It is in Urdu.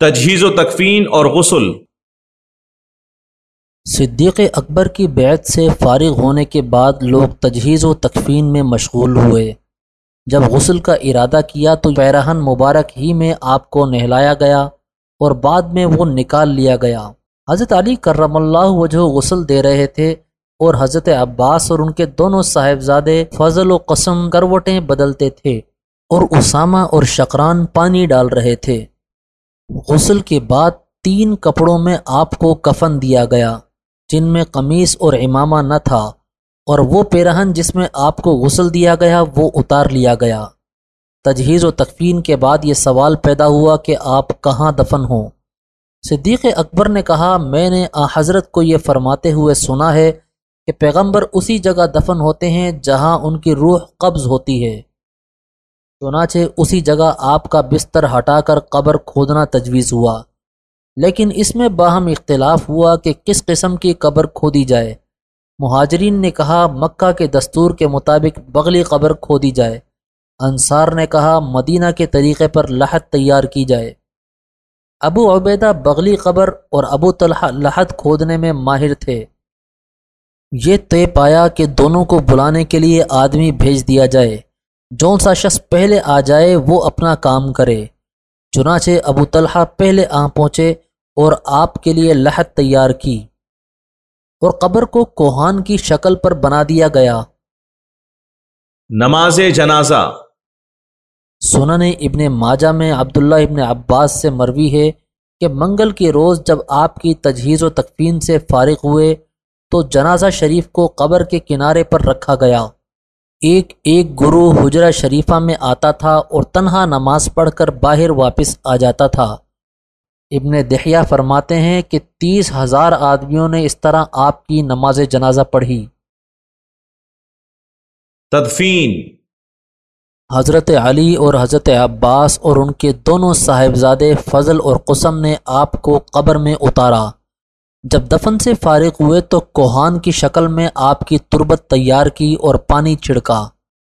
تجہیز و تکفین اور غسل۔ صدیق اکبر کی بیعت سے فارغ ہونے کے بعد لوگ تجہیز و تکفین میں مشغول ہوئے۔ جب غسل کا ارادہ کیا تو پیرہن مبارک ہی میں آپ کو نہلایا گیا اور بعد میں وہ نکال لیا گیا۔ حضرت علی کرم اللہ وجہ غسل دے رہے تھے اور حضرت عباس اور ان کے دونوں صاحبزادے فضل و قسم کروٹیں بدلتے تھے اور اسامہ اور شکران پانی ڈال رہے تھے۔ غسل کے بعد تین کپڑوں میں آپ کو کفن دیا گیا، جن میں قمیص اور امامہ نہ تھا، اور وہ پیرہن جس میں آپ کو غسل دیا گیا، وہ اتار لیا گیا۔ تجہیز و تکفین کے بعد یہ سوال پیدا ہوا کہ آپ کہاں دفن ہوں۔ صدیق اکبر نے کہا، میں نے آ حضرت کو یہ فرماتے ہوئے سنا ہے کہ پیغمبر اسی جگہ دفن ہوتے ہیں جہاں ان کی روح قبض ہوتی ہے۔ چنانچہ اسی جگہ آپ کا بستر ہٹا کر قبر کھودنا تجویز ہوا۔ لیکن اس میں باہم اختلاف ہوا کہ کس قسم کی قبر کھودی جائے۔ مہاجرین نے کہا، مکہ کے دستور کے مطابق بغلی قبر کھودی جائے۔ انصار نے کہا، مدینہ کے طریقے پر لحد تیار کی جائے۔ ابو عبیدہ بغلی قبر اور ابو طلحہ لحد کھودنے میں ماہر تھے۔ یہ طے پایا کہ دونوں کو بلانے کے لیے آدمی بھیج دیا جائے۔ جون سا شخص پہلے آ جائے وہ اپنا کام کرے۔ چنانچہ ابو طلحہ پہلے آ پہنچے اور آپ کے لیے لحد تیار کی اور قبر کو کوہان کی شکل پر بنا دیا گیا۔ نماز جنازہ۔ سنن ابن ماجہ میں عبداللہ ابن عباس سے مروی ہے کہ منگل کے روز جب آپ کی تجہیز و تکفین سے فارغ ہوئے تو جنازہ شریف کو قبر کے کنارے پر رکھا گیا۔ ایک ایک گرو حجرہ شریفہ میں آتا تھا اور تنہا نماز پڑھ کر باہر واپس آ جاتا تھا۔ ابن دہیا فرماتے ہیں کہ تیس ہزار آدمیوں نے اس طرح آپ کی نماز جنازہ پڑھی۔ تدفین۔ حضرت علی اور حضرت عباس اور ان کے دونوں صاحبزادے فضل اور قسم نے آپ کو قبر میں اتارا۔ جب دفن سے فارغ ہوئے تو کوہان کی شکل میں آپ کی تربت تیار کی اور پانی چھڑکا۔